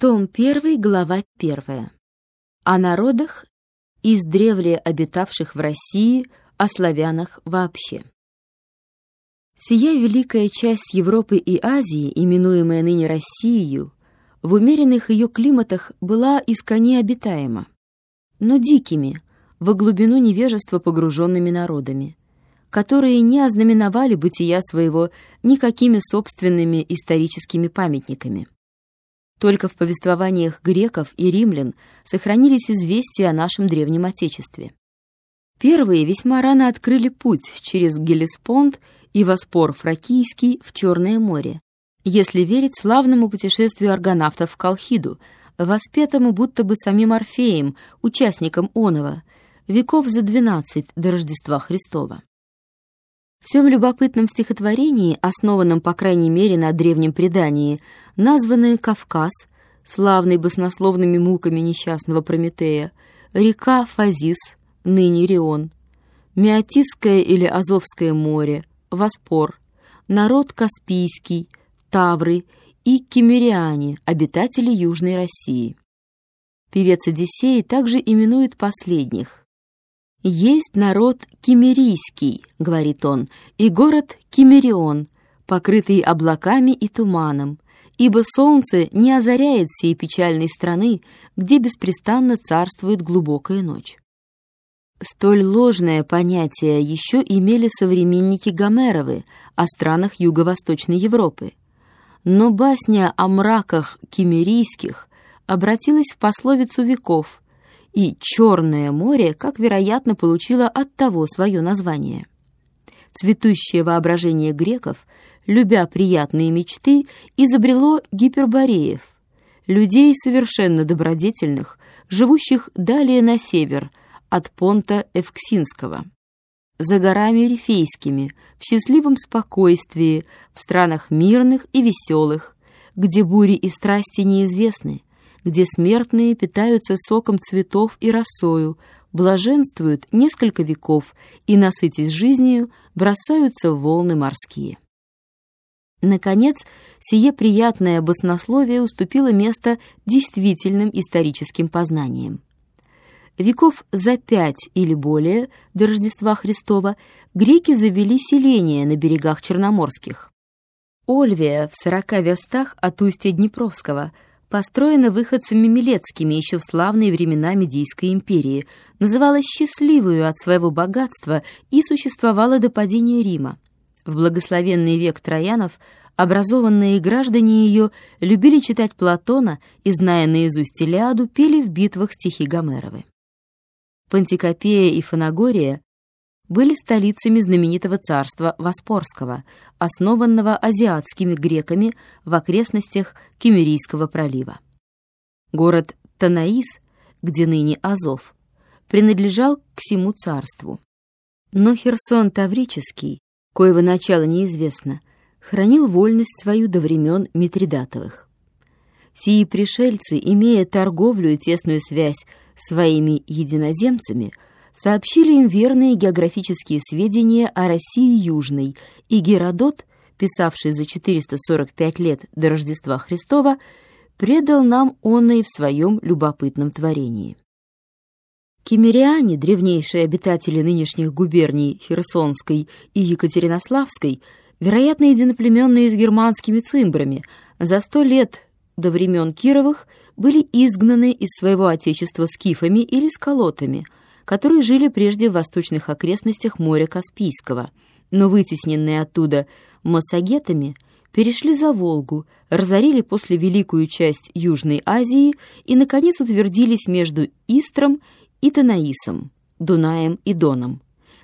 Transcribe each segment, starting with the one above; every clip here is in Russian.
Том 1, глава 1. О народах, издревле обитавших в России, о славянах вообще. Сия великая часть Европы и Азии, именуемая ныне Россией, в умеренных ее климатах была исконе обитаема, но дикими, во глубину невежества погруженными народами, которые не ознаменовали бытия своего никакими собственными историческими памятниками. Только в повествованиях греков и римлян сохранились известия о нашем древнем Отечестве. Первые весьма рано открыли путь через Гелеспонд и Воспор Фракийский в Черное море, если верить славному путешествию аргонавтов в Колхиду, воспетому будто бы самим Орфеем, участником Онова, веков за двенадцать до Рождества Христова. В всем любопытном стихотворении, основанном, по крайней мере, на древнем предании, названное Кавказ, славный баснословными муками несчастного Прометея, река Фазис, ныне Рион, Меотисское или Азовское море, Воспор, народ Каспийский, Тавры и кемериане, обитатели Южной России. Певец Одиссей также именует последних. «Есть народ кемерийский», — говорит он, — «и город Кемерион, покрытый облаками и туманом, ибо солнце не озаряет сей печальной страны, где беспрестанно царствует глубокая ночь». Столь ложное понятие еще имели современники Гомеровы о странах Юго-Восточной Европы. Но басня о мраках кемерийских обратилась в пословицу веков, и «Черное море», как вероятно, получило от того свое название. Цветущее воображение греков, любя приятные мечты, изобрело гипербореев, людей совершенно добродетельных, живущих далее на север, от понта Эвксинского за горами рифейскими, в счастливом спокойствии, в странах мирных и веселых, где бури и страсти неизвестны, где смертные питаются соком цветов и росою, блаженствуют несколько веков и, насытясь жизнью, бросаются в волны морские. Наконец, сие приятное баснословие уступило место действительным историческим познаниям. Веков за пять или более до Рождества Христова греки завели селения на берегах Черноморских. Ольвия в сорока верстах от устья Днепровского построена выходцами Милецкими еще в славные времена Медийской империи, называлась счастливую от своего богатства и существовала до падения Рима. В благословенный век Троянов образованные граждане ее любили читать Платона и, зная наизусть Илиаду, пели в битвах стихи Гомеровы. Пантикопея и Фанагория были столицами знаменитого царства Воспорского, основанного азиатскими греками в окрестностях Кемерийского пролива. Город Танаис, где ныне Азов, принадлежал к всему царству. Но Херсон Таврический, коего начало неизвестно, хранил вольность свою до времен Митридатовых. Сии пришельцы, имея торговлю и тесную связь своими единоземцами, сообщили им верные географические сведения о России Южной, и Геродот, писавший за 445 лет до Рождества Христова, предал нам он и в своем любопытном творении. Кемериане, древнейшие обитатели нынешних губерний Херсонской и Екатеринославской, вероятно, единоплеменные с германскими цимбрами, за сто лет до времен Кировых были изгнаны из своего отечества скифами или сколотами, которые жили прежде в восточных окрестностях моря Каспийского, но вытесненные оттуда массагетами перешли за Волгу, разорили после великую часть Южной Азии и, наконец, утвердились между Истром и Танаисом, Дунаем и Доном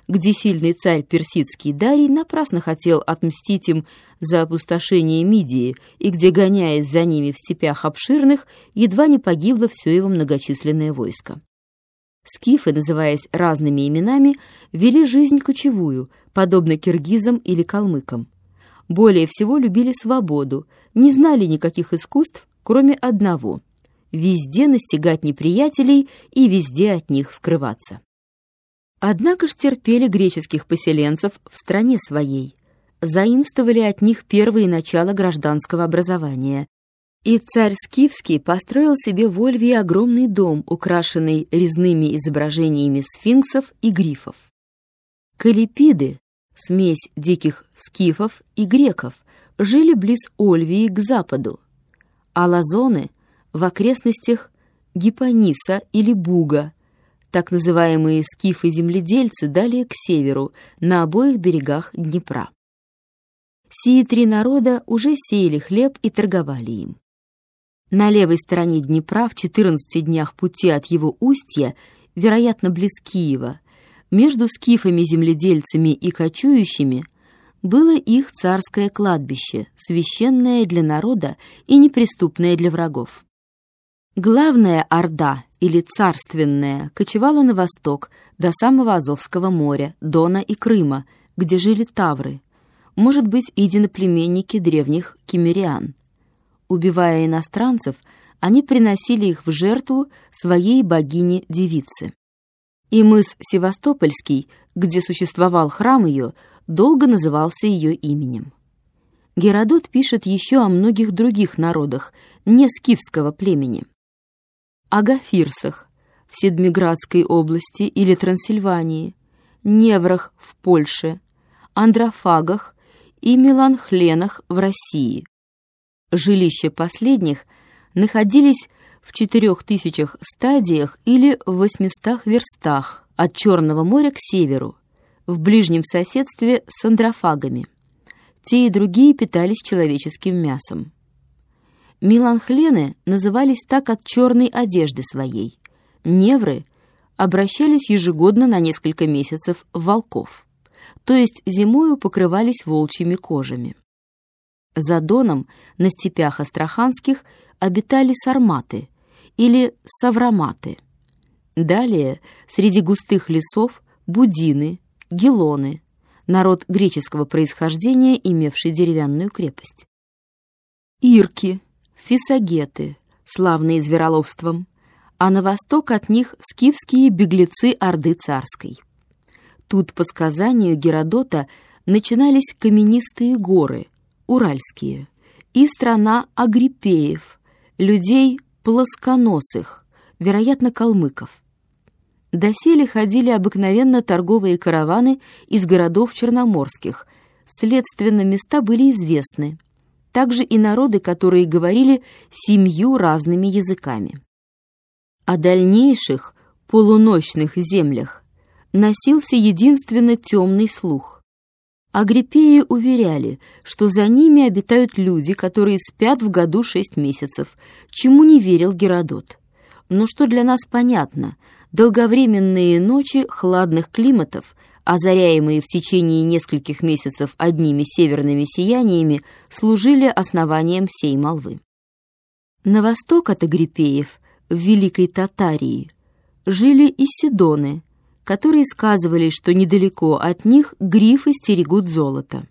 где сильный царь персидский Дарий напрасно хотел отмстить им за опустошение Мидии, и где, гоняясь за ними в степях обширных, едва не погибло все его многочисленное войско. Скифы, называясь разными именами, вели жизнь кочевую, подобно киргизам или калмыкам. Более всего любили свободу, не знали никаких искусств, кроме одного — везде настигать неприятелей и везде от них скрываться. Однако ж терпели греческих поселенцев в стране своей, заимствовали от них первые начала гражданского образования И царь Скифский построил себе в Ольвии огромный дом, украшенный резными изображениями сфинксов и грифов. Калипиды, смесь диких скифов и греков, жили близ Ольвии к западу, а лазоны — в окрестностях Гипониса или Буга, так называемые скифы-земледельцы далее к северу, на обоих берегах Днепра. Сии три народа уже сеяли хлеб и торговали им. На левой стороне Днепра, в 14 днях пути от его устья, вероятно, близ Киева, между скифами-земледельцами и кочующими, было их царское кладбище, священное для народа и неприступное для врагов. Главная Орда, или Царственная, кочевала на восток, до самого Азовского моря, Дона и Крыма, где жили тавры, может быть, единоплеменники древних кемериан. Убивая иностранцев, они приносили их в жертву своей богине-девице. И мыс Севастопольский, где существовал храм ее, долго назывался ее именем. Геродот пишет еще о многих других народах, не скифского племени о Гафирсах в Седмиградской области или Трансильвании, Неврах в Польше, Андрофагах и Меланхленах в России. Жилища последних находились в четырех тысячах стадиях или в восьмистах верстах от Черного моря к северу, в ближнем соседстве с андрофагами. Те и другие питались человеческим мясом. Миланхлены назывались так от черной одежды своей. Невры обращались ежегодно на несколько месяцев в волков, то есть зимою покрывались волчьими кожами. За Доном на степях астраханских обитали сарматы или савраматы. Далее среди густых лесов будины, гелоны, народ греческого происхождения, имевший деревянную крепость. Ирки, фисагеты, славные звероловством, а на восток от них скифские беглецы Орды Царской. Тут, по сказанию Геродота, начинались каменистые горы, уральские, и страна агриппеев, людей плосконосых, вероятно, калмыков. Доселе ходили обыкновенно торговые караваны из городов черноморских, следственно, места были известны также и народы, которые говорили семью разными языками. О дальнейших полуночных землях носился единственно темный слух. Агриппеи уверяли, что за ними обитают люди, которые спят в году шесть месяцев, чему не верил Геродот. Но что для нас понятно, долговременные ночи хладных климатов озаряемые в течение нескольких месяцев одними северными сияниями, служили основанием всей молвы. На восток от Агриппеев, в Великой Татарии, жили и Сидоны, которые сказывали, что недалеко от них грифы стерегут золото.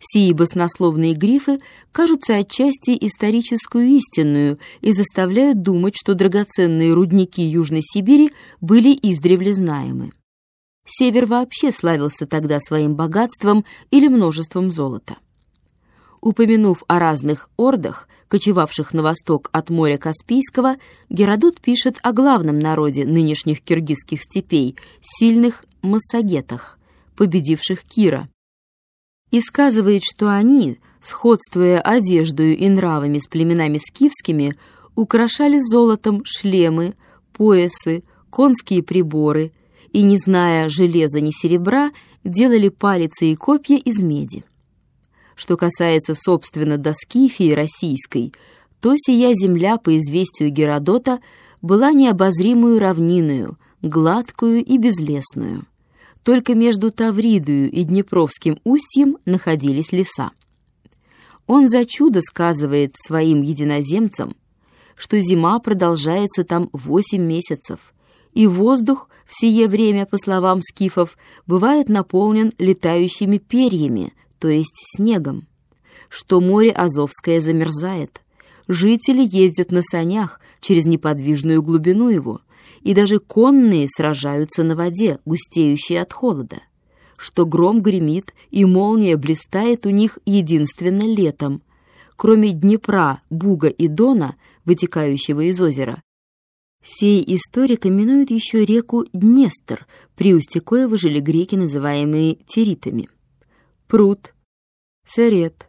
Сии баснословные грифы кажутся отчасти историческую истинную и заставляют думать, что драгоценные рудники Южной Сибири были издревле знаемы. Север вообще славился тогда своим богатством или множеством золота. Упомянув о разных ордах, кочевавших на восток от моря Каспийского, Геродот пишет о главном народе нынешних киргизских степей, сильных массагетах, победивших Кира. И сказывает, что они, сходствуя одеждою и нравами с племенами скифскими, украшали золотом шлемы, поясы, конские приборы, и, не зная железа ни серебра, делали палицы и копья из меди. Что касается, собственно, доскифии российской, то сия земля, по известию Геродота, была необозримую равниною, гладкую и безлесную. Только между Тавридою и Днепровским устьем находились леса. Он за чудо сказывает своим единоземцам, что зима продолжается там восемь месяцев, и воздух в сие время, по словам скифов, бывает наполнен летающими перьями, то есть снегом, что море Азовское замерзает. Жители ездят на санях через неподвижную глубину его, и даже конные сражаются на воде, густеющей от холода, что гром гремит и молния блистает у них единственно летом. кроме Днепра, Буга и Дона, вытекающего из озера, Сей историк именует еще реку Днестр, при устье коего жили греки, называемые теритами. Пруд, Серет.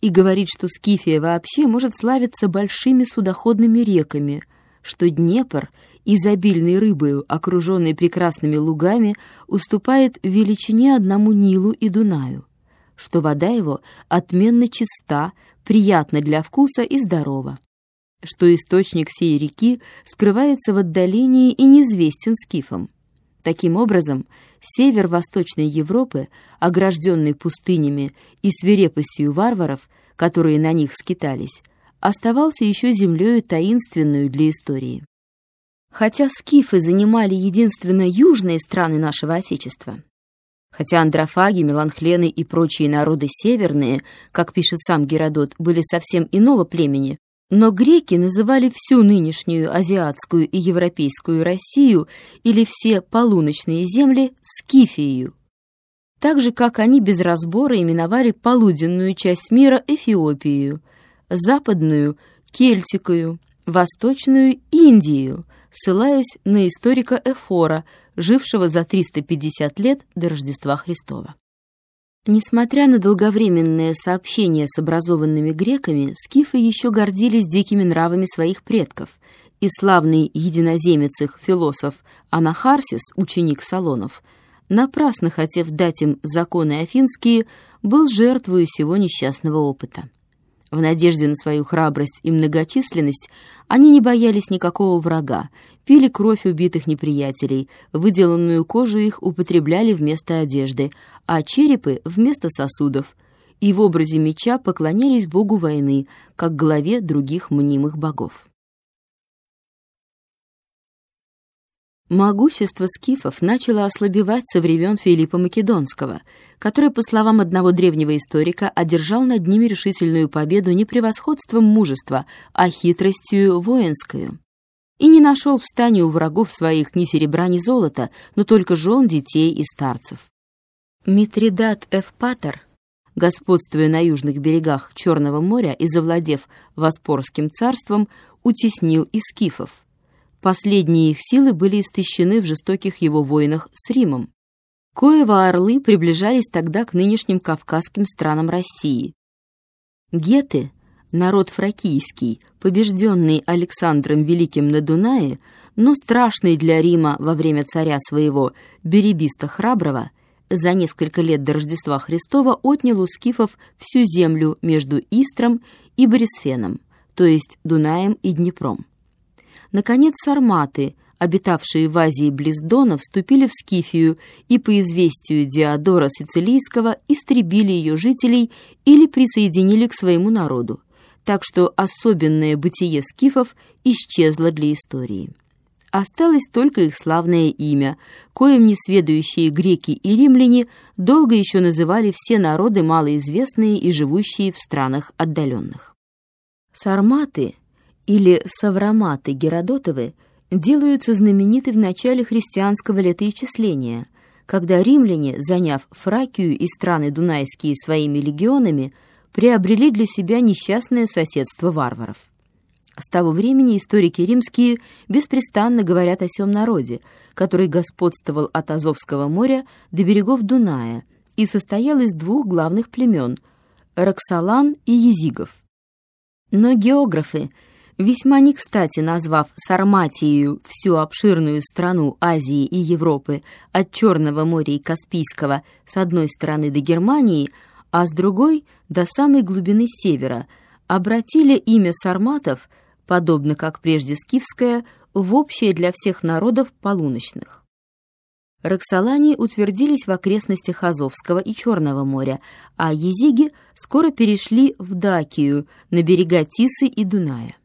И говорит, что Скифия вообще может славиться большими судоходными реками, что Днепр, изобильный рыбою, окруженный прекрасными лугами, уступает в величине одному Нилу и Дунаю, что вода его отменно чиста, приятна для вкуса и здорова что источник сей реки скрывается в отдалении и неизвестен скифам. Таким образом, север Восточной Европы, огражденный пустынями и свирепостью варваров, которые на них скитались, оставался еще землею таинственную для истории. Хотя скифы занимали единственно южные страны нашего Отечества, хотя андрофаги, меланхлены и прочие народы северные, как пишет сам Геродот, были совсем иного племени, но греки называли всю нынешнюю азиатскую и европейскую Россию или все полуночные земли Скифией, так же, как они без разбора именовали полуденную часть мира Эфиопию, западную — Кельтикою, восточную — Индию, ссылаясь на историка Эфора, жившего за 350 лет до Рождества Христова. Несмотря на долговременное сообщение с образованными греками, скифы еще гордились дикими нравами своих предков, и славный единоземец их философ Анахарсис, ученик Салонов, напрасно хотев дать им законы афинские, был жертвой сего несчастного опыта. В надежде на свою храбрость и многочисленность они не боялись никакого врага, пили кровь убитых неприятелей, выделанную кожу их употребляли вместо одежды, а черепы — вместо сосудов, и в образе меча поклонялись богу войны, как главе других мнимых богов. Могущество скифов начало ослабевать со времен Филиппа Македонского, который, по словам одного древнего историка, одержал над ними решительную победу не превосходством мужества, а хитростью воинскую. И не нашел в стане у врагов своих ни серебра, ни золота, но только жен, детей и старцев. Митридат Эвпатор, господствуя на южных берегах Черного моря и завладев Воспорским царством, утеснил и скифов. Последние их силы были истощены в жестоких его войнах с Римом. Коева орлы приближались тогда к нынешним кавказским странам России. Геты, народ фракийский, побежденный Александром Великим на Дунае, но страшный для Рима во время царя своего Беребиста Храброго, за несколько лет до Рождества Христова отнял у скифов всю землю между Истром и Борисфеном, то есть Дунаем и Днепром. Наконец, сарматы, обитавшие в Азии близ Дона, вступили в Скифию и, по известию Диодора Сицилийского, истребили ее жителей или присоединили к своему народу, так что особенное бытие скифов исчезло для истории. Осталось только их славное имя, коим несведущие греки и римляне долго еще называли все народы малоизвестные и живущие в странах отдаленных. Сарматы — или савраматы Геродотовы делаются знамениты в начале христианского летоисчисления, когда римляне, заняв Фракию и страны Дунайские своими легионами, приобрели для себя несчастное соседство варваров. С того времени историки римские беспрестанно говорят о сём народе, который господствовал от Азовского моря до берегов Дуная и состоял из двух главных племен – Роксолан и Езигов. Но географы – весьма не кстати назвав Сарматию всю обширную страну Азии и Европы от Черного моря и Каспийского с одной стороны до Германии, а с другой до самой глубины севера, обратили имя сарматов, подобно как прежде скифское, в общее для всех народов полуночных. Роксолане утвердились в окрестностях Азовского и Черного моря, а езиги скоро перешли в Дакию, на берега Тисы и Дуная.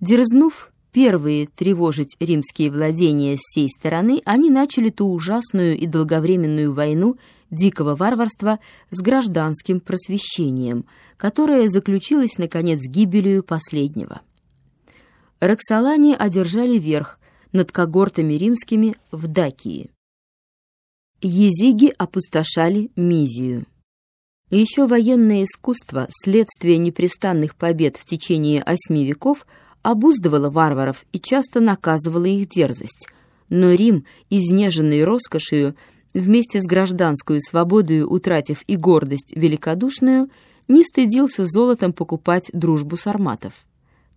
Дерзнув первые тревожить римские владения с сей стороны, они начали ту ужасную и долговременную войну дикого варварства с гражданским просвещением, которая заключилась, наконец, гибелью последнего. Роксолане одержали верх над когортами римскими в Дакии. Езиги опустошали Мизию. Еще военное искусство, следствие непрестанных побед в течение осьми веков, обуздывало варваров и часто наказывало их дерзость. Но Рим, изнеженный роскошью, вместе с гражданскую свободою утратив и гордость великодушную, не стыдился золотом покупать дружбу сарматов.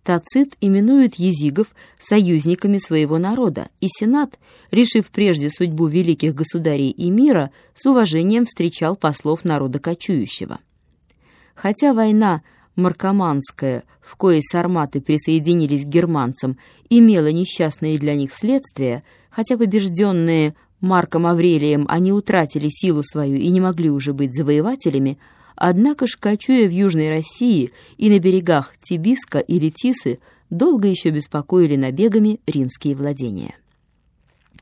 Тацит именует езигов союзниками своего народа, и Сенат, решив прежде судьбу великих государей и мира, с уважением встречал послов народа кочующего. Хотя война маркоманская, в коей сарматы присоединились к германцам, имела несчастные для них следствия, хотя побежденные Марком Аврелием они утратили силу свою и не могли уже быть завоевателями, Однако ж, кочуя в Южной России и на берегах Тибиска или Тисы, долго еще беспокоили набегами римские владения.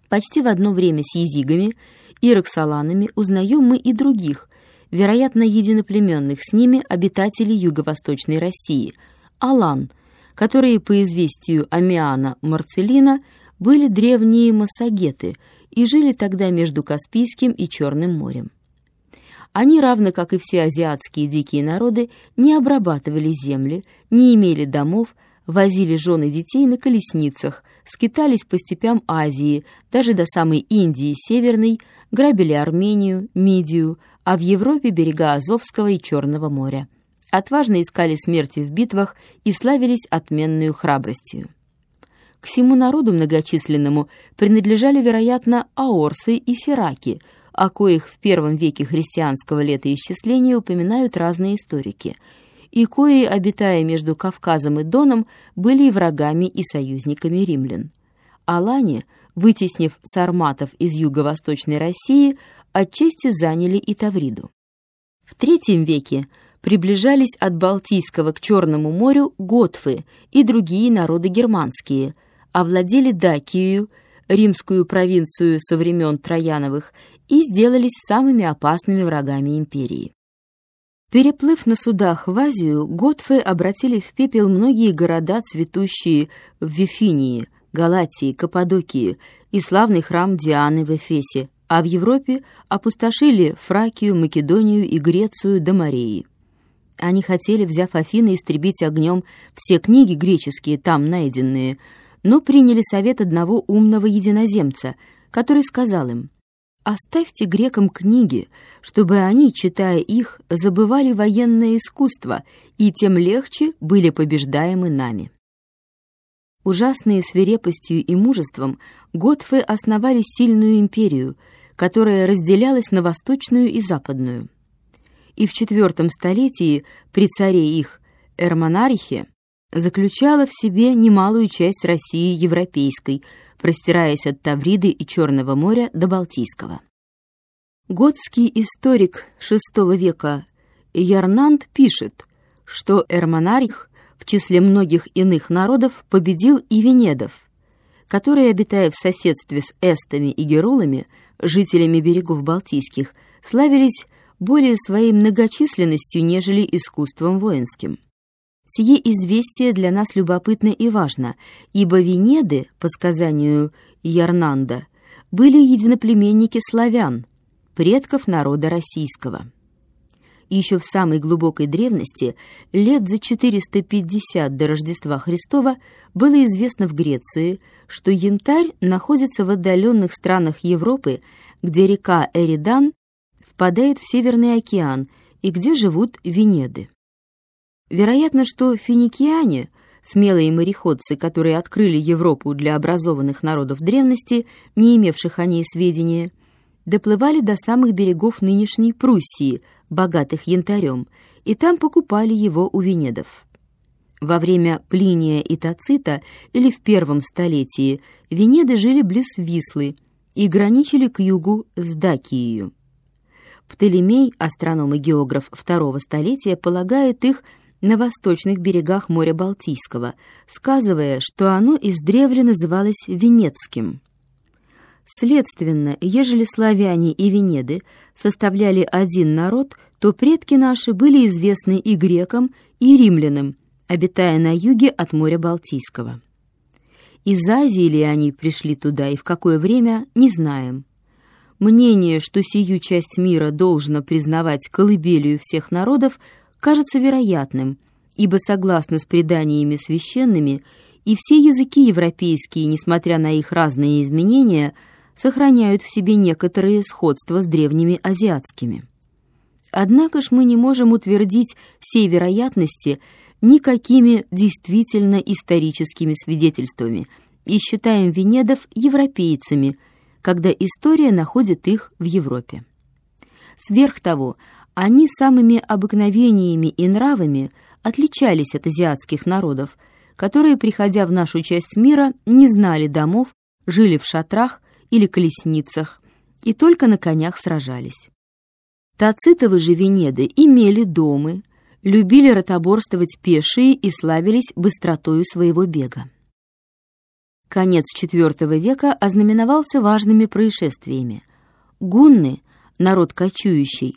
Почти в одно время с езигами и роксоланами узнаем мы и других, вероятно, единоплеменных с ними обитателей юго-восточной России, алан, которые, по известию Амиана Марцелина, были древние массагеты и жили тогда между Каспийским и Черным морем. Они, равно как и все азиатские дикие народы, не обрабатывали земли, не имели домов, возили жен и детей на колесницах, скитались по степям Азии, даже до самой Индии Северной, грабили Армению, Мидию, а в Европе берега Азовского и Черного моря. Отважно искали смерти в битвах и славились отменную храбростью. К всему народу многочисленному принадлежали, вероятно, аорсы и сираки – о коих в первом веке христианского летоисчисления упоминают разные историки, и кои, обитая между Кавказом и Доном, были и врагами и союзниками римлян. Алане, вытеснив сарматов из юго-восточной России, отчасти заняли и Тавриду. В третьем веке приближались от Балтийского к Черному морю готфы и другие народы германские, овладели Дакию, римскую провинцию со времен Трояновых и сделались самыми опасными врагами империи. Переплыв на судах в Азию, готфы обратили в пепел многие города, цветущие в Вифинии, Галатии, Каппадокии и славный храм Дианы в Эфесе, а в Европе опустошили Фракию, Македонию и Грецию до Мореи. Они хотели, взяв Афины, истребить огнем все книги греческие, там найденные, но приняли совет одного умного единоземца, который сказал им, Оставьте грекам книги, чтобы они, читая их, забывали военное искусство и тем легче были побеждаемы нами. Ужасные свирепостью и мужеством готфы основали сильную империю, которая разделялась на восточную и западную. И в IV столетии при царе их Эрмонарихе заключала в себе немалую часть России европейской – простираясь от Тавриды и Черного моря до Балтийского. Готский историк VI века Ярнанд пишет, что Эрмонарих в числе многих иных народов победил и венедов, которые, обитая в соседстве с эстами и герулами, жителями берегов Балтийских, славились более своей многочисленностью, нежели искусством воинским. Сие известие для нас любопытно и важно, ибо Венеды, по сказанию Ярнанда, были единоплеменники славян, предков народа российского. еще в самой глубокой древности, лет за 450 до Рождества Христова, было известно в Греции, что янтарь находится в отдаленных странах Европы, где река Эридан впадает в Северный океан и где живут Венеды. Вероятно, что финикиане, смелые мореходцы, которые открыли Европу для образованных народов древности, не имевших о ней сведения, доплывали до самых берегов нынешней Пруссии, богатых янтарем, и там покупали его у венедов. Во время Плиния и Тацита или в первом столетии венеды жили близ Вислы и граничили к югу с Дакией. Птолемей, астроном и географ второго столетия, полагает их на восточных берегах моря Балтийского, сказывая, что оно издревле называлось Венецким. Следственно, ежели славяне и венеды составляли один народ, то предки наши были известны и грекам, и римлянам, обитая на юге от моря Балтийского. Из Азии ли они пришли туда и в какое время, не знаем. мнение, что сию часть мира должно признавать колыбелью всех народов, кажется вероятным, ибо согласно с преданиями священными, и все языки европейские, несмотря на их разные изменения, сохраняют в себе некоторые сходства с древними азиатскими. Однако ж мы не можем утвердить всей вероятности никакими действительно историческими свидетельствами и считаем венедов европейцами, когда история находит их в Европе. Сверх того, они самыми обыкновениями и нравами отличались от азиатских народов, которые, приходя в нашу часть мира, не знали домов, жили в шатрах или колесницах и только на конях сражались. Тацитовы же Венеды имели домы, любили ротоборствовать пешие и славились быстротою своего бега. Конец IV века ознаменовался важными происшествиями. Гунны, народ кочующий,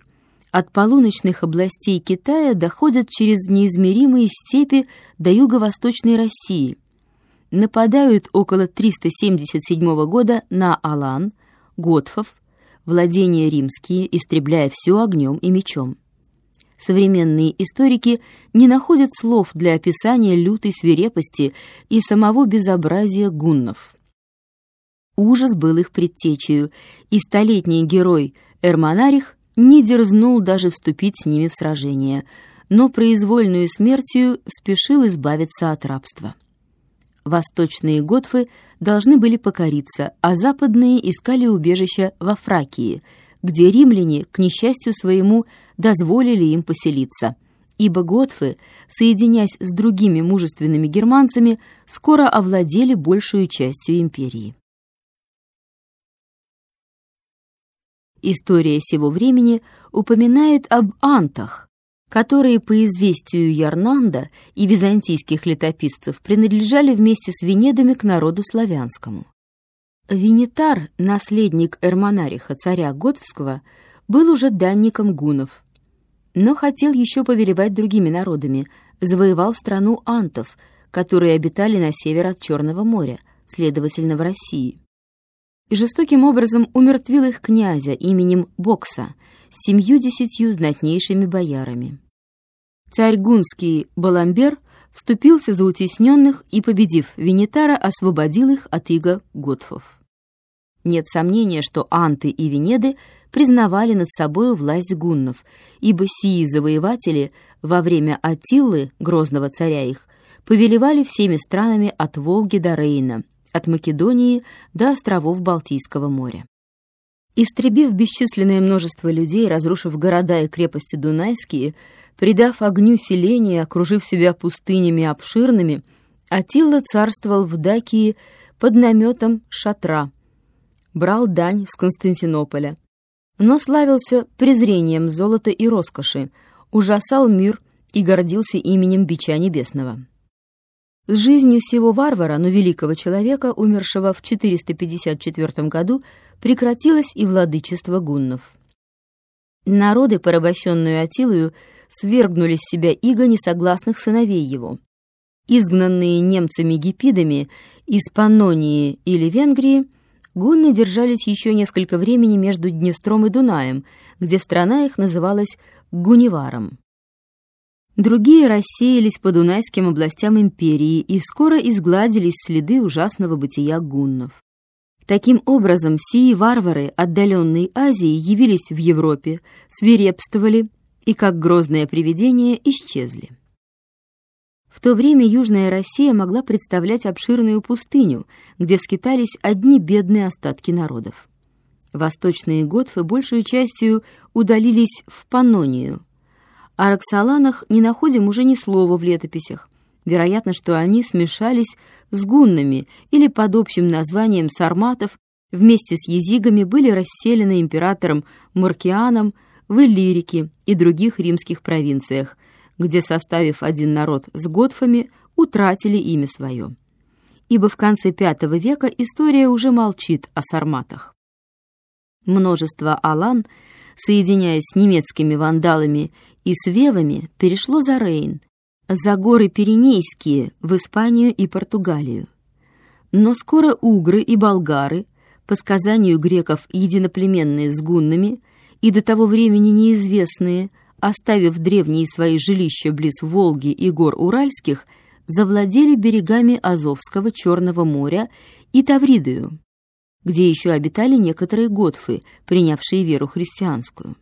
от полуночных областей Китая доходят через неизмеримые степи до юго-восточной России, нападают около 377 года на Алан, Готфов, владения римские, истребляя все огнем и мечом. Современные историки не находят слов для описания лютой свирепости и самого безобразия гуннов. Ужас был их предтечью, и столетний герой Эрмонарих не дерзнул даже вступить с ними в сражение, но произвольную смертью спешил избавиться от рабства. Восточные готфы должны были покориться, а западные искали убежища во Фракии, где римляне, к несчастью своему, дозволили им поселиться, ибо готфы, соединяясь с другими мужественными германцами, скоро овладели большую частью империи. История сего времени упоминает об антах, которые, по известию Ярнанда и византийских летописцев, принадлежали вместе с Венедами к народу славянскому. Венитар, наследник Эрмонариха, царя Готвского, был уже данником гунов, но хотел еще повелевать другими народами, завоевал страну антов, которые обитали на север от Черного моря, следовательно, в России. И жестоким образом умертвил их князя именем Бокса — с семью-десятью знатнейшими боярами. Царь гунский Баламбер вступился за утесненных и, победив Венетара, освободил их от иго готфов. Нет сомнения, что анты и венеды признавали над собою власть гуннов, ибо сии завоеватели во время Атиллы, грозного царя их, повелевали всеми странами от Волги до Рейна, от Македонии до островов Балтийского моря. Истребив бесчисленное множество людей, разрушив города и крепости Дунайские, придав огню селения, окружив себя пустынями обширными, Атилла царствовал в Дакии под наметом шатра, брал дань с Константинополя, но славился презрением золота и роскоши, ужасал мир и гордился именем Бича Небесного. С жизнью сего варвара, но великого человека, умершего в 454 году, прекратилось и владычество гуннов. Народы, порабощенные Атилою, свергнули с себя иго несогласных сыновей его. Изгнанные немцами-гипидами из Паннонии или Венгрии, гунны держались еще несколько времени между Днестром и Дунаем, где страна их называлась Гуневаром. Другие рассеялись по дунайским областям империи и скоро изгладились следы ужасного бытия гуннов. Таким образом, сии варвары отдаленной Азии явились в Европе, свирепствовали и, как грозное привидение, исчезли. В то время Южная Россия могла представлять обширную пустыню, где скитались одни бедные остатки народов. Восточные готфы большую частью удалились в Паннонию, о Роксоланах не находим уже ни слова в летописях. Вероятно, что они смешались с гуннами или под общим названием сарматов вместе с езигами были расселены императором Маркианом в Иллирике и других римских провинциях, где, составив один народ с готфами, утратили имя свое. Ибо в конце V века история уже молчит о сарматах. Множество алан, соединяясь с немецкими вандалами и с вевами перешло за Рейн, за горы Пиренейские в Испанию и Португалию. Но скоро угры и болгары, по сказанию греков единоплеменные с гуннами и до того времени неизвестные, оставив древние свои жилища близ Волги и гор Уральских, завладели берегами Азовского Черного моря и Тавридою, где еще обитали некоторые готфы, принявшие веру христианскую.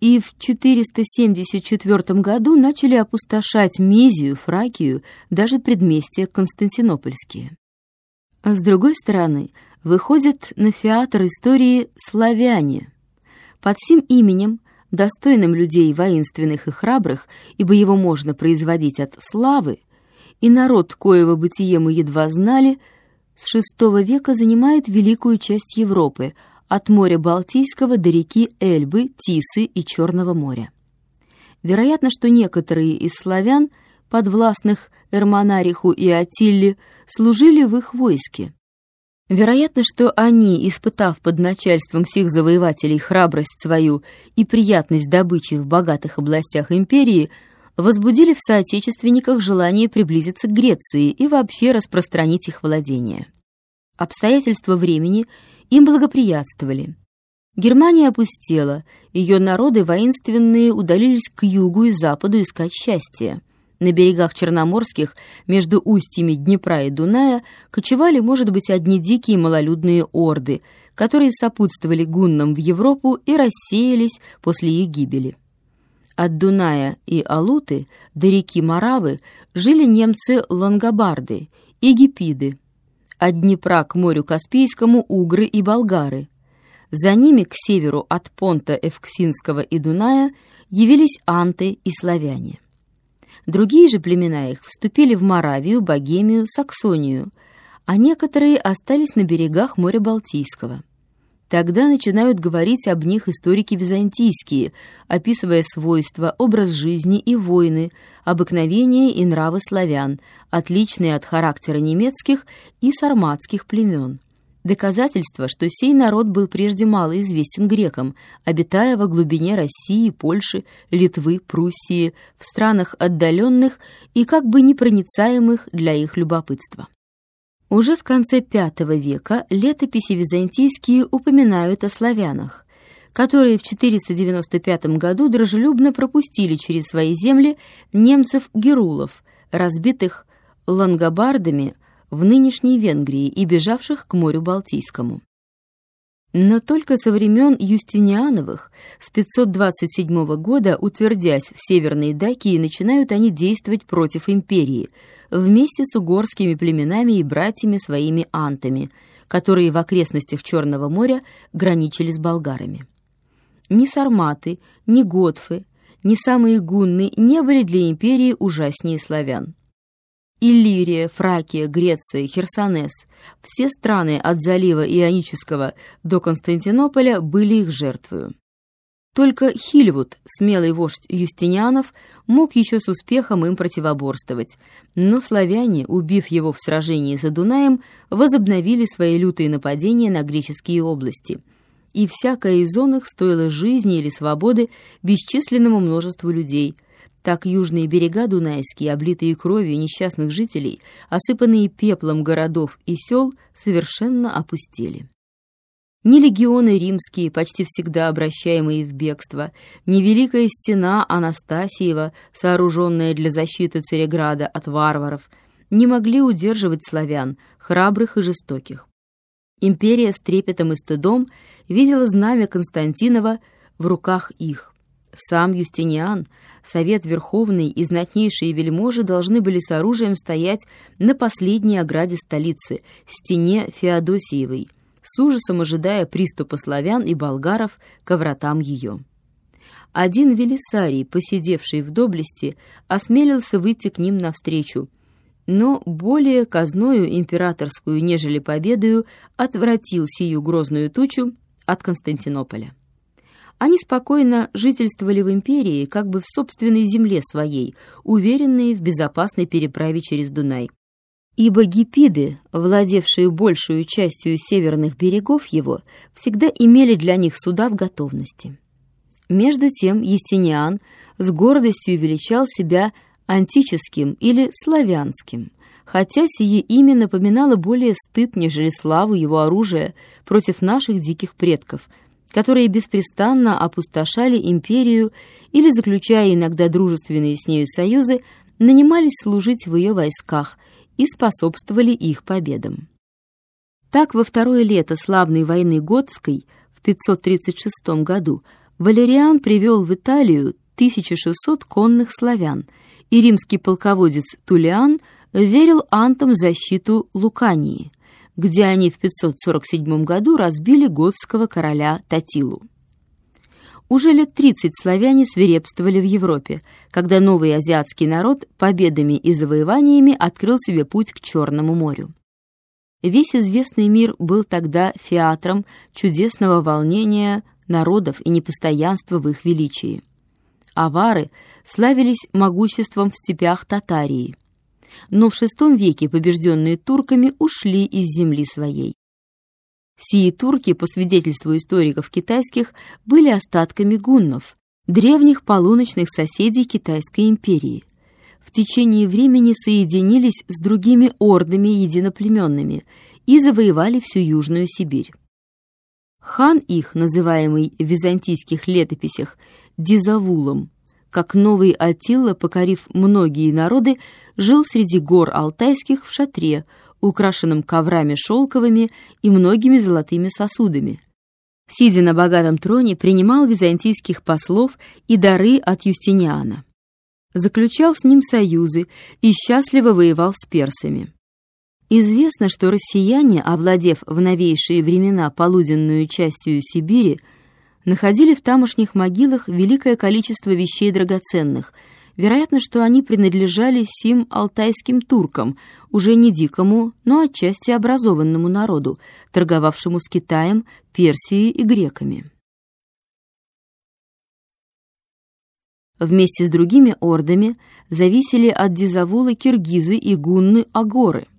И в 474 году начали опустошать Мизию, Фракию, даже предместья Константинопольские. А с другой стороны, выходят на фиатр истории славяне. Под сим именем, достойным людей воинственных и храбрых, ибо его можно производить от славы, и народ, коего бытие мы едва знали, с VI века занимает великую часть Европы, от моря Балтийского до реки Эльбы, Тисы и Черного моря. Вероятно, что некоторые из славян, подвластных Эрмонариху и Атилле, служили в их войске. Вероятно, что они, испытав под начальством всех завоевателей храбрость свою и приятность добычи в богатых областях империи, возбудили в соотечественниках желание приблизиться к Греции и вообще распространить их владения. Обстоятельства времени им благоприятствовали. Германия опустела, ее народы воинственные удалились к югу и западу искать счастья. На берегах Черноморских, между устьями Днепра и Дуная, кочевали, может быть, одни дикие малолюдные орды, которые сопутствовали гуннам в Европу и рассеялись после их гибели. От Дуная и Алуты до реки Моравы жили немцы-лангобарды и гипиды, от Днепра к морю Каспийскому угры и болгары. За ними к северу от понта Эвксинского и Дуная явились анты и славяне. Другие же племена их вступили в Моравию, Богемию, Саксонию, а некоторые остались на берегах моря Балтийского. Тогда начинают говорить об них историки византийские, описывая свойства, образ жизни и войны, обыкновения и нравы славян, отличные от характера немецких и сарматских племен. Доказательство, что сей народ был прежде мало известен грекам, обитая во глубине России, Польши, Литвы, Пруссии, в странах отдаленных и как бы непроницаемых для их любопытства. Уже в конце V века летописи византийские упоминают о славянах, которые в 495 году дружелюбно пропустили через свои земли немцев-герулов, разбитых лангобардами в нынешней Венгрии и бежавших к морю Балтийскому. Но только со времен Юстиниановых с 527 года, утвердясь в Северной Дакии, начинают они действовать против империи – вместе с угорскими племенами и братьями своими антами, которые в окрестностях Черного моря граничили с болгарами. Ни сарматы, ни готфы, ни самые гунны не были для империи ужаснее славян. Иллирия, Фракия, Греция, Херсонес – все страны от залива Ионического до Константинополя были их жертвою. Только Хильвуд, смелый вождь Юстинианов, мог еще с успехом им противоборствовать, но славяне, убив его в сражении за Дунаем, возобновили свои лютые нападения на греческие области. И всякая из он их стоила жизни или свободы бесчисленному множеству людей. Так южные берега Дунайские, облитые кровью несчастных жителей, осыпанные пеплом городов и сел, совершенно опустели. Ни легионы римские, почти всегда обращаемые в бегство, ни Великая стена Анастасиева, сооруженная для защиты Цареграда от варваров, не могли удерживать славян, храбрых и жестоких. Империя с трепетом и стыдом видела знамя Константинова в руках их. Сам Юстиниан, Совет Верховный и знатнейшие вельможи должны были с оружием стоять на последней ограде столицы, стене Феодосиевой, с ужасом ожидая приступа славян и болгаров к вратам ее. Один Велисарий, посидевший в доблести, осмелился выйти к ним навстречу, но более казною императорскую, нежели победою, отвратил сию грозную тучу от Константинополя. Они спокойно жительствовали в империи, как бы в собственной земле своей, уверенные в безопасной переправе через Дунай ибо гипиды, владевшие большую частью северных берегов его, всегда имели для них суда в готовности. Между тем Естиниан с гордостью величал себя антическим или славянским, хотя сие имя напоминало более стыд, нежели славу его оружия против наших диких предков, которые беспрестанно опустошали империю или, заключая иногда дружественные с нею союзы, нанимались служить в ее войсках и способствовали их победам. Так, во второе лето славной войны Готской в 536 году Валериан привел в Италию 1600 конных славян, и римский полководец Тулиан верил антам защиту Лукании, где они в 547 году разбили готского короля Татилу. Уже лет 30 славяне свирепствовали в Европе, когда новый азиатский народ победами и завоеваниями открыл себе путь к Черному морю. Весь известный мир был тогда фиатром чудесного волнения народов и непостоянства в их величии. Авары славились могуществом в степях Татарии, но в VI веке побежденные турками ушли из земли своей. Сии турки, по свидетельству историков китайских, были остатками гуннов, древних полуночных соседей Китайской империи. В течение времени соединились с другими ордами единоплеменными и завоевали всю Южную Сибирь. Хан их, называемый в византийских летописях Дизавулом, как новый Атилла, покорив многие народы, жил среди гор алтайских в шатре, украшенном коврами шелковыми и многими золотыми сосудами. Сидя на богатом троне, принимал византийских послов и дары от Юстиниана. Заключал с ним союзы и счастливо воевал с персами. Известно, что россияне, овладев в новейшие времена полуденную частью Сибири, находили в тамошних могилах великое количество вещей драгоценных. Вероятно, что они принадлежали сим алтайским туркам, уже не дикому, но отчасти образованному народу, торговавшему с Китаем, Персией и греками. Вместе с другими ордами зависели от Дизавула киргизы и гунны-агоры –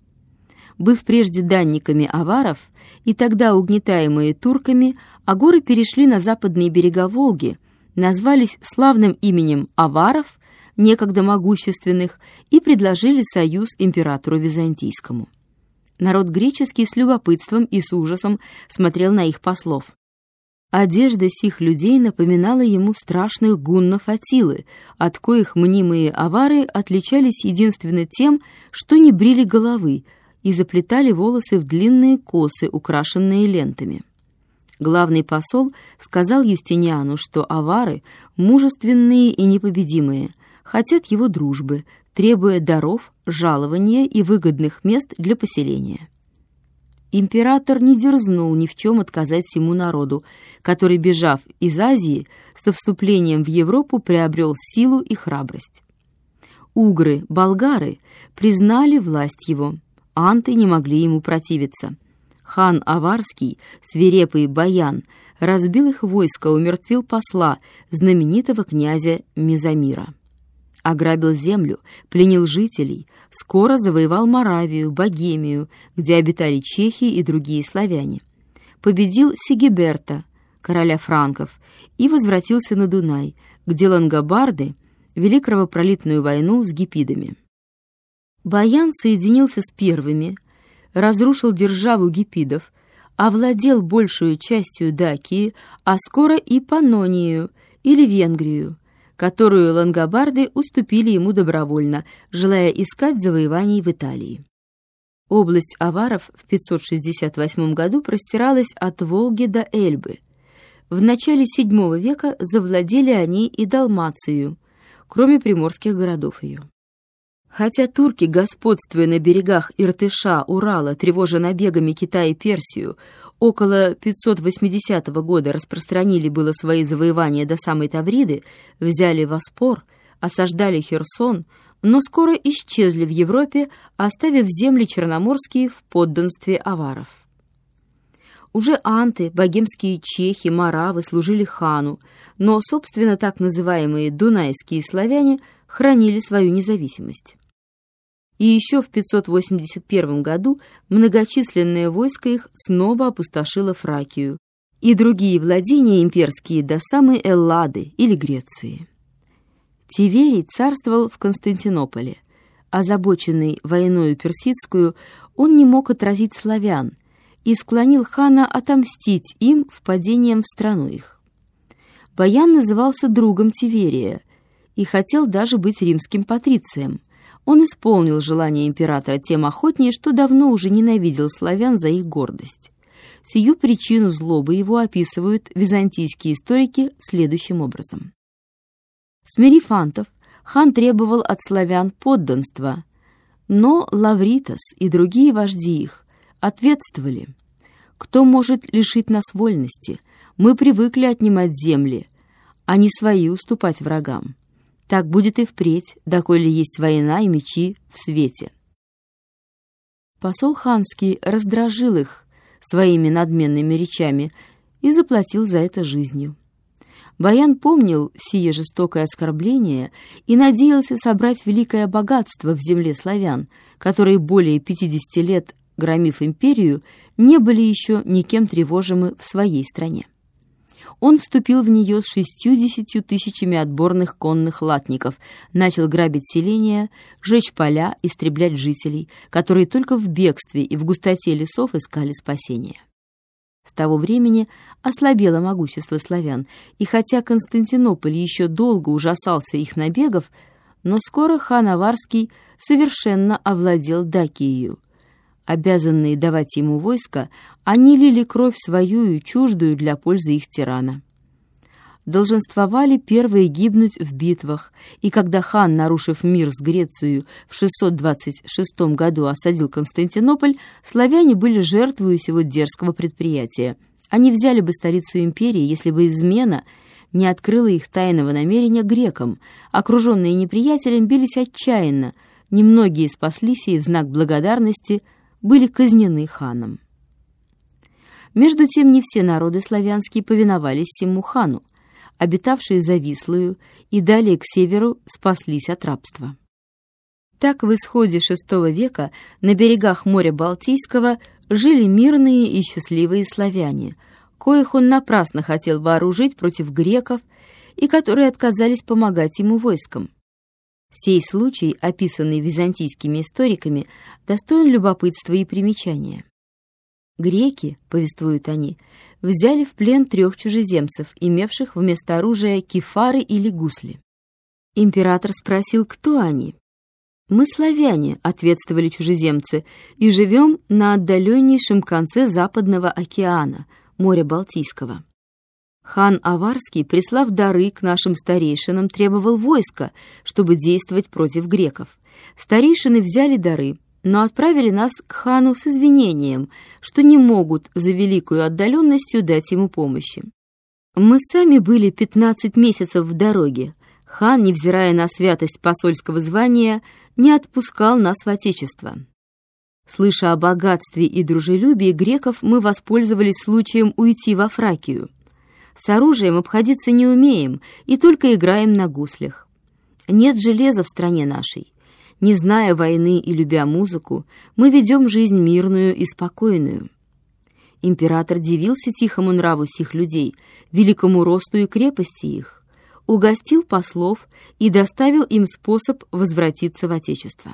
Быв прежде данниками аваров и тогда угнетаемые турками, агоры перешли на западные берега Волги, назвались славным именем аваров, некогда могущественных, и предложили союз императору Византийскому. Народ греческий с любопытством и с ужасом смотрел на их послов. Одежда сих людей напоминала ему страшных гуннов Атилы, от коих мнимые авары отличались единственно тем, что не брили головы, и заплетали волосы в длинные косы, украшенные лентами. Главный посол сказал Юстиниану, что авары, мужественные и непобедимые, хотят его дружбы, требуя даров, жалования и выгодных мест для поселения. Император не дерзнул ни в чем отказать всему народу, который, бежав из Азии, со вступлением в Европу приобрел силу и храбрость. Угры, болгары признали власть его – анты не могли ему противиться. Хан Аварский, свирепый баян, разбил их войско, умертвил посла, знаменитого князя Мизамира. Ограбил землю, пленил жителей, скоро завоевал Моравию, Богемию, где обитали чехи и другие славяне. Победил Сигиберта, короля франков, и возвратился на Дунай, где лангобарды вели кровопролитную войну с гипидами. Баян соединился с первыми, разрушил державу гипидов, овладел большую частью Дакии, а скоро и Панонию или Венгрию, которую лангобарды уступили ему добровольно, желая искать завоеваний в Италии. Область аваров в 568 году простиралась от Волги до Эльбы. В начале VII века завладели они и Далмацию, кроме приморских городов ее. Хотя турки, господствуя на берегах Иртыша, Урала, тревожа набегами Китая и Персию, около 580 года распространили было свои завоевания до самой Тавриды, взяли Воспор, осаждали Херсон, но скоро исчезли в Европе, оставив земли черноморские в подданстве аваров. Уже анты, богемские чехи, маравы служили хану, но, собственно, так называемые дунайские славяне хранили свою независимость. И еще в 581 году многочисленное войско их снова опустошило Фракию и другие владения имперские до самой Эллады или Греции. Тиверий царствовал в Константинополе, Озабоченный войною персидскую, он не мог отразить славян и склонил хана отомстить им впадением в страну их. Баян назывался другом Тиверия и хотел даже быть римским патрицием. Он исполнил желание императора тем охотнее, что давно уже ненавидел славян за их гордость. Сию причину злобы его описывают византийские историки следующим образом. Смирив антов, хан требовал от славян подданства, но Лавритас и другие вожди их ответствовали, «Кто может лишить нас вольности? Мы привыкли отнимать земли, а не свои уступать врагам. Так будет и впредь, доколе есть война и мечи в свете». Посол ханский раздражил их своими надменными речами и заплатил за это жизнью. Баян помнил сие жестокое оскорбление и надеялся собрать великое богатство в земле славян, которые более 50 лет, громив империю, не были еще никем тревожимы в своей стране. Он вступил в нее с шестью-десятью тысячами отборных конных латников, начал грабить селения, жечь поля, истреблять жителей, которые только в бегстве и в густоте лесов искали спасения. С того времени ослабело могущество славян, и хотя Константинополь еще долго ужасался их набегов, но скоро хан Аварский совершенно овладел Дакией. Обязанные давать ему войско, они лили кровь свою и чуждую для пользы их тирана долженствовали первые гибнуть в битвах, и когда хан, нарушив мир с Грецией, в 626 году осадил Константинополь, славяне были жертвой сего дерзкого предприятия. Они взяли бы столицу империи, если бы измена не открыла их тайного намерения грекам. Окруженные неприятелем бились отчаянно, немногие спаслись и в знак благодарности были казнены ханом. Между тем не все народы славянские повиновались всему хану обитавшие за Вислую и далее к северу, спаслись от рабства. Так в исходе VI века на берегах моря Балтийского жили мирные и счастливые славяне, коих он напрасно хотел вооружить против греков и которые отказались помогать ему войскам. Сей случай, описанный византийскими историками, достоин любопытства и примечания. Греки, повествуют они, взяли в плен трех чужеземцев, имевших вместо оружия кефары или гусли. Император спросил, кто они. «Мы славяне», — ответствовали чужеземцы, «и живем на отдаленнейшем конце Западного океана, моря Балтийского». Хан Аварский, прислав дары к нашим старейшинам, требовал войска, чтобы действовать против греков. Старейшины взяли дары — но отправили нас к хану с извинением, что не могут за великую отдаленностью дать ему помощи. Мы сами были 15 месяцев в дороге. Хан, невзирая на святость посольского звания, не отпускал нас в Отечество. Слыша о богатстве и дружелюбии греков, мы воспользовались случаем уйти во Фракию. С оружием обходиться не умеем и только играем на гуслях. Нет железа в стране нашей. Не зная войны и любя музыку, мы ведем жизнь мирную и спокойную. Император дивился тихому нраву сих людей, великому росту и крепости их, угостил послов и доставил им способ возвратиться в Отечество.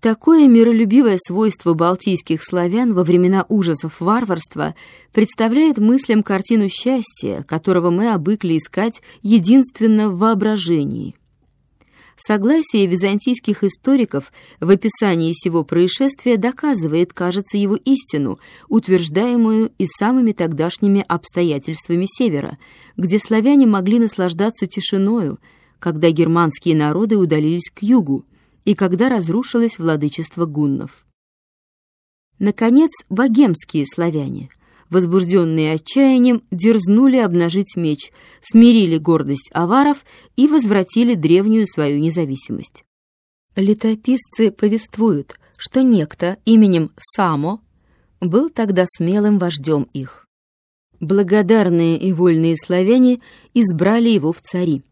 Такое миролюбивое свойство балтийских славян во времена ужасов варварства представляет мыслям картину счастья, которого мы обыкли искать единственно в воображении – Согласие византийских историков в описании сего происшествия доказывает, кажется, его истину, утверждаемую и самыми тогдашними обстоятельствами Севера, где славяне могли наслаждаться тишиною, когда германские народы удалились к югу и когда разрушилось владычество гуннов. Наконец, богемские славяне – возбужденные отчаянием, дерзнули обнажить меч, смирили гордость аваров и возвратили древнюю свою независимость. Летописцы повествуют, что некто именем Само был тогда смелым вождем их. Благодарные и вольные славяне избрали его в цари.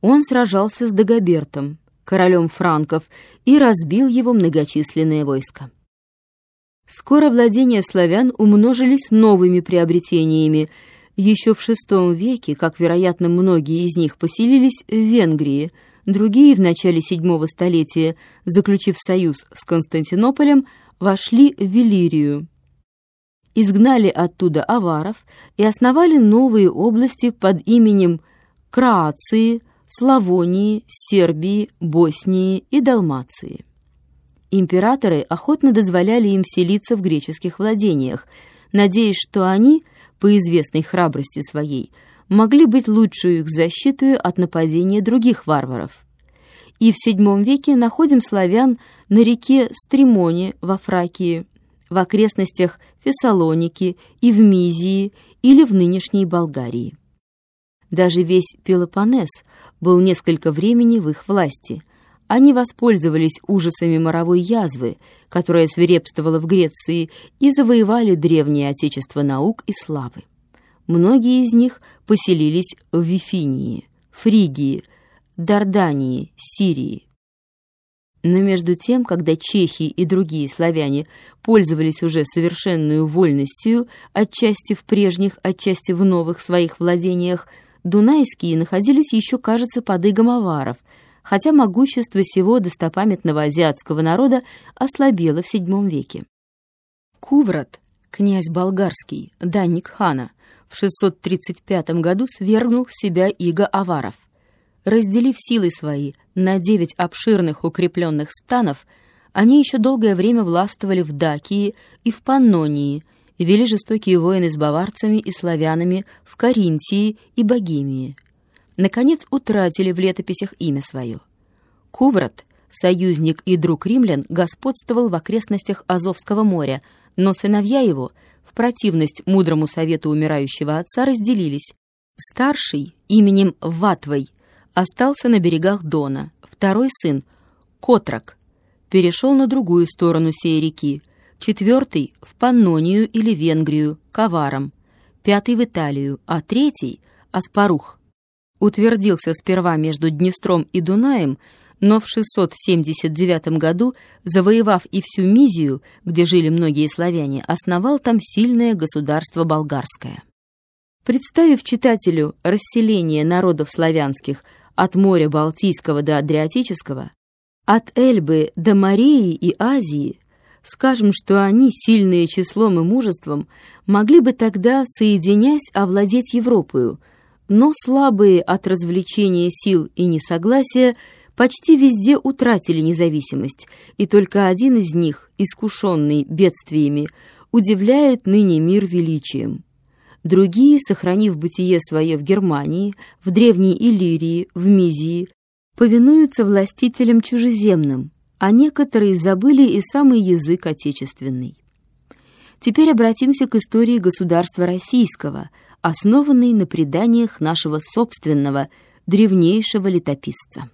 Он сражался с Дагобертом, королем франков, и разбил его многочисленное войско. Скоро владения славян умножились новыми приобретениями. Еще в VI веке, как, вероятно, многие из них поселились в Венгрии, другие в начале VII столетия, заключив союз с Константинополем, вошли в Велирию. Изгнали оттуда аваров и основали новые области под именем Кроации, Славонии, Сербии, Боснии и Далмации. Императоры охотно дозволяли им селиться в греческих владениях, надеясь, что они, по известной храбрости своей, могли быть лучшую их защитой от нападения других варваров. И в VII веке находим славян на реке Стримоне во Фракии, в окрестностях Фессалоники и в Мизии или в нынешней Болгарии. Даже весь Пелопоннес был несколько времени в их власти. Они воспользовались ужасами моровой язвы, которая свирепствовала в Греции, и завоевали древнее отечество наук и славы. Многие из них поселились в Вифинии, Фригии, Дардании, Сирии. Но между тем, когда чехи и другие славяне пользовались уже совершенную вольностью, отчасти в прежних, отчасти в новых своих владениях, дунайские находились еще, кажется, под игом аваров, хотя могущество сего достопамятного азиатского народа ослабело в VII веке. Куврат, князь болгарский, данник хана, в 635 году свергнул в себя иго аваров. Разделив силы свои на девять обширных укрепленных станов, они еще долгое время властвовали в Дакии и в Паннонии, и вели жестокие войны с баварцами и славянами в Каринтии и Богемии. Наконец утратили в летописях имя свое. Куврат, союзник и друг римлян, господствовал в окрестностях Азовского моря, но сыновья его, в противность мудрому совету умирающего отца, разделились. Старший, именем Ватвой, остался на берегах Дона. Второй сын, Котрак, перешел на другую сторону сей реки. Четвертый — в Паннонию или Венгрию, Каваром. Пятый — в Италию, а третий — Аспарух. Утвердился сперва между Днестром и Дунаем, но в 679 году, завоевав и всю Мизию, где жили многие славяне, основал там сильное государство болгарское. Представив читателю расселение народов славянских от моря Балтийского до Адриатического, от Эльбы до Марии и Азии, скажем, что они, сильные числом и мужеством, могли бы тогда, соединясь, овладеть Европою, но слабые от развлечения сил и несогласия почти везде утратили независимость, и только один из них, искушенный бедствиями, удивляет ныне мир величием. Другие, сохранив бытие свое в Германии, в Древней Иллирии, в Мизии, повинуются властителям чужеземным, а некоторые забыли и самый язык отечественный. Теперь обратимся к истории государства российского, основанной на преданиях нашего собственного, древнейшего летописца.